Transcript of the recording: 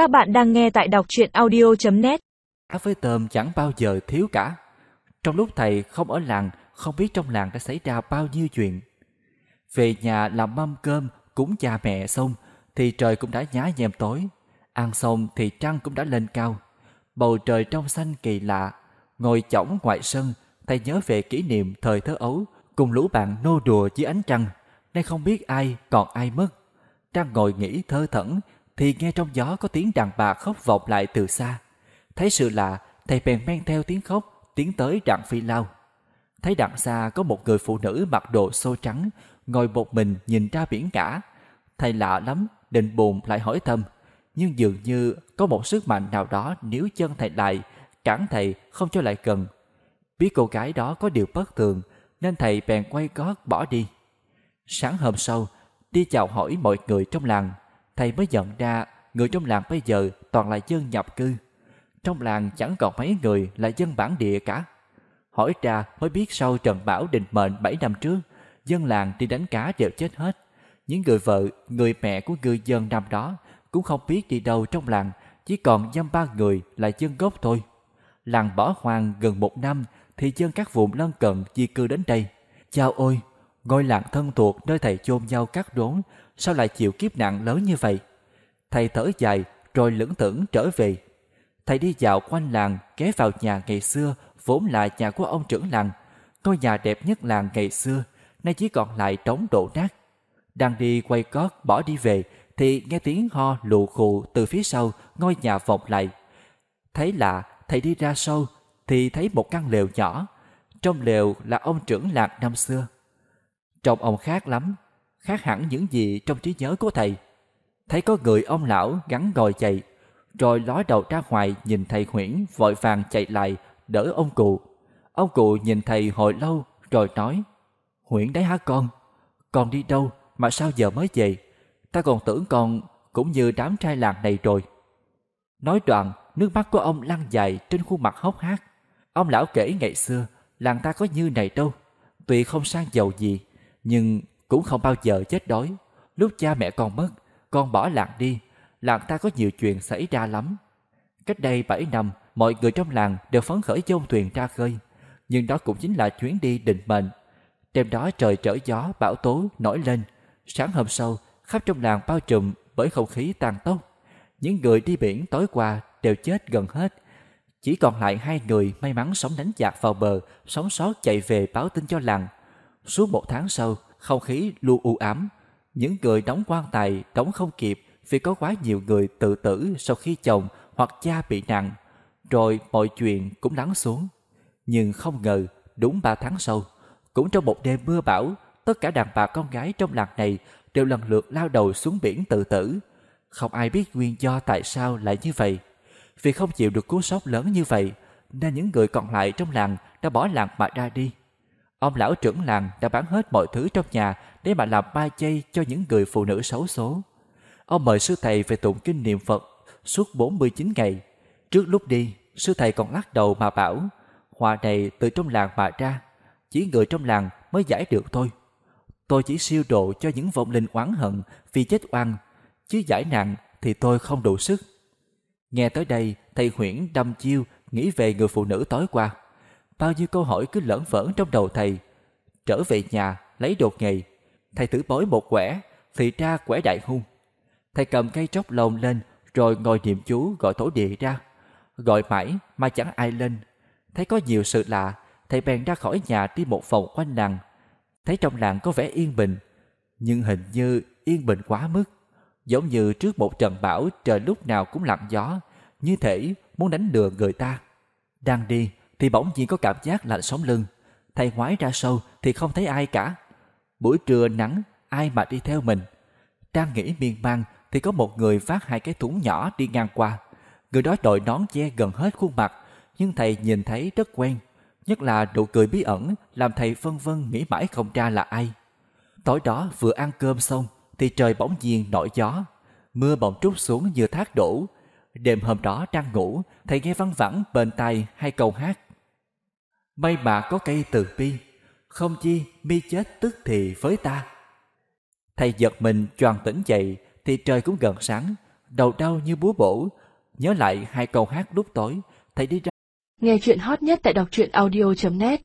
Các bạn đang nghe tại đọc truyện audio.net Cá với tôm chẳng bao giờ thiếu cả. Trong lúc thầy không ở làng, không biết trong làng đã xảy ra bao nhiêu chuyện. Về nhà làm mâm cơm, cúng cha mẹ xong, thì trời cũng đã nhá nhem tối. Ăn xong thì trăng cũng đã lên cao. Bầu trời trong xanh kỳ lạ. Ngồi chõng ngoài sân, thầy nhớ về kỷ niệm thời thơ ấu, cùng lũ bạn nô đùa dưới ánh trăng. Nay không biết ai còn ai mất. Trăng ngồi nghĩ thơ thẩn, thì nghe trong gió có tiếng đàn bà khóc vọng lại từ xa. Thấy sự lạ, thầy bèn men theo tiếng khóc, tiến tới đặng phi lao. Thấy đằng xa có một người phụ nữ mặc đồ xô trắng, ngồi một mình nhìn ra biển cả. Thầy lạ lắm, định buồn lại hỏi thăm. Nhưng dường như có một sức mạnh nào đó níu chân thầy lại, cản thầy không cho lại gần. Biết cô gái đó có điều bất thường, nên thầy bèn quay gót bỏ đi. Sáng hôm sau, đi chào hỏi mọi người trong làng, thầy mới nhận ra người trong làng bây giờ toàn là dân nhập cư. Trong làng chẳng còn mấy người là dân bản địa cả. Hỏi ra mới biết sau trận bão định mệnh 7 năm trước, dân làng đi đánh cá đều chết hết. Những người vợ, người mẹ của người dân năm đó cũng không biết đi đâu trong làng, chỉ còn dăm ba người là dân gốc thôi. Làng bỏ hoang gần một năm thì dân các vùng lân cận di cư đến đây. Chao ôi, ngôi làng thân thuộc nơi thầy chôn nhau cắt rốn, sao lại chịu kiếp nạn lớn như vậy? Thầy thở dài rồi lững thững trở về. Thầy đi dạo quanh làng ghé vào nhà ngày xưa vốn là nhà của ông trưởng làng. Ngôi nhà đẹp nhất làng ngày xưa, nay chỉ còn lại trống đổ nát. Đang đi quay cót bỏ đi về thì nghe tiếng ho lù khù từ phía sau ngôi nhà vọng lại. Thấy lạ, thầy đi ra sâu thì thấy một căn lều nhỏ. Trong lều là ông trưởng làng năm xưa. Trông ông khác lắm, khác hẳn những gì trong trí nhớ của thầy. Thấy có người ông lão gắn ngồi chạy, rồi ló đầu ra ngoài nhìn thầy Huyễn vội vàng chạy lại đỡ ông cụ. Ông cụ nhìn thầy hồi lâu rồi nói, Huyễn đấy hả con? Con đi đâu mà sao giờ mới về? Ta còn tưởng con cũng như đám trai làng này rồi. Nói đoạn, nước mắt của ông lăn dài trên khuôn mặt hốc hác. Ông lão kể ngày xưa, làng ta có như này đâu. Tuy không sang giàu gì, nhưng cũng không bao giờ chết đói. Lúc cha mẹ con mất, con bỏ làng đi, làng ta có nhiều chuyện xảy ra lắm. Cách đây 7 năm, mọi người trong làng đều phấn khởi dông thuyền ra khơi. Nhưng đó cũng chính là chuyến đi định mệnh. Đêm đó trời trở gió, bão tố nổi lên. Sáng hôm sau, khắp trong làng bao trùm bởi không khí tàn tốc. Những người đi biển tối qua đều chết gần hết. Chỉ còn lại hai người may mắn sống đánh giặc vào bờ, sống sót chạy về báo tin cho làng. Suốt một tháng sau, không khí luôn u ám. Những người đóng quan tài đóng không kịp vì có quá nhiều người tự tử sau khi chồng hoặc cha bị nặng. Rồi mọi chuyện cũng lắng xuống. Nhưng không ngờ, đúng ba tháng sau, cũng trong một đêm mưa bão, tất cả đàn bà con gái trong làng này đều lần lượt lao đầu xuống biển tự tử. Không ai biết nguyên do tại sao lại như vậy. Vì không chịu được cú sốc lớn như vậy, nên những người còn lại trong làng đã bỏ làng mà ra đi. Ông lão trưởng làng đã bán hết mọi thứ trong nhà để mà làm ba chay cho những người phụ nữ xấu số. Ông mời sư thầy về tụng kinh niệm Phật suốt 49 ngày. Trước lúc đi, sư thầy còn lắc đầu mà bảo, hòa này từ trong làng mà ra, chỉ người trong làng mới giải được thôi. Tôi chỉ siêu độ cho những vong linh oán hận vì chết oan, chứ giải nạn thì tôi không đủ sức. Nghe tới đây, thầy Huyễn đâm chiêu nghĩ về người phụ nữ tối qua. Bao nhiêu câu hỏi cứ lởn vẩn trong đầu thầy. Trở về nhà, lấy đột nghề. Thầy thử bói một quẻ, thì ra quẻ đại hung. Thầy cầm cây tróc lồng lên, rồi ngồi niệm chú gọi tổ địa ra. Gọi mãi mà chẳng ai lên. Thấy có nhiều sự lạ, thầy bèn ra khỏi nhà đi một vòng quanh làng. Thấy trong làng có vẻ yên bình, nhưng hình như yên bình quá mức. Giống như trước một trận bão trời lúc nào cũng lặng gió, như thể muốn đánh lừa người ta. Đang đi thì bỗng nhiên có cảm giác lạnh sống lưng. Thầy ngoái ra sâu thì không thấy ai cả. Buổi trưa nắng, ai mà đi theo mình. Đang nghĩ miên man thì có một người phát hai cái thúng nhỏ đi ngang qua. Người đó đội nón che gần hết khuôn mặt, nhưng thầy nhìn thấy rất quen. Nhất là nụ cười bí ẩn làm thầy vân vân nghĩ mãi không ra là ai. Tối đó vừa ăn cơm xong thì trời bỗng nhiên nổi gió. Mưa bỗng trút xuống như thác đổ. Đêm hôm đó đang ngủ, thầy nghe văng vẳng bên tai hai câu hát. May mà có cây từ bi, không chi mi chết tức thì với ta. Thầy giật mình choàng tỉnh dậy thì trời cũng gần sáng, đầu đau như búa bổ. Nhớ lại hai câu hát lúc tối, thầy đi ra Nghe chuyện hot nhất tại đọc truyện audio.net